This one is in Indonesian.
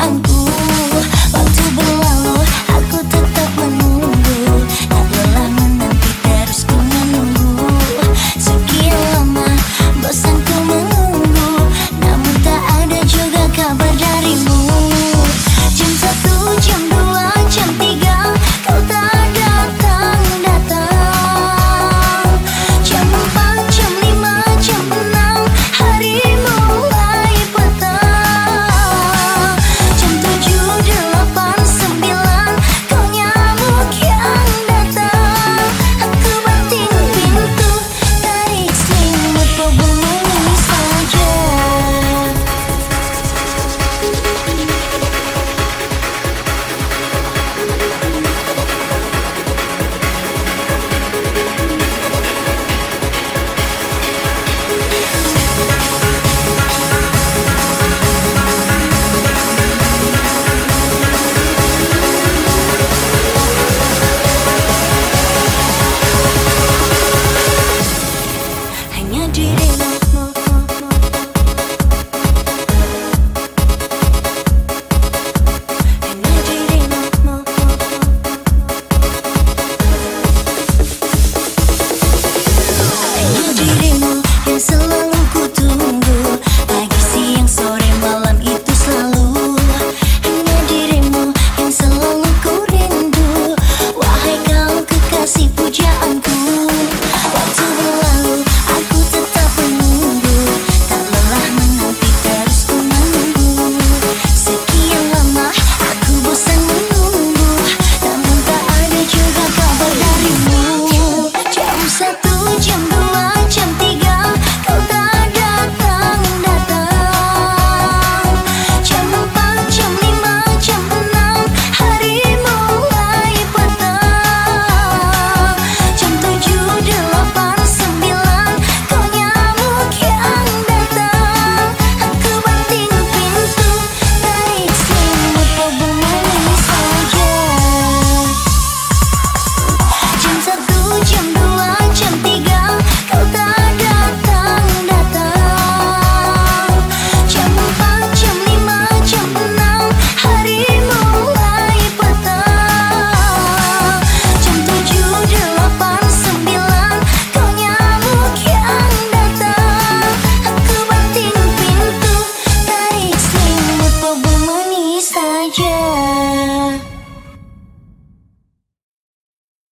perasaanku Waktu berlalu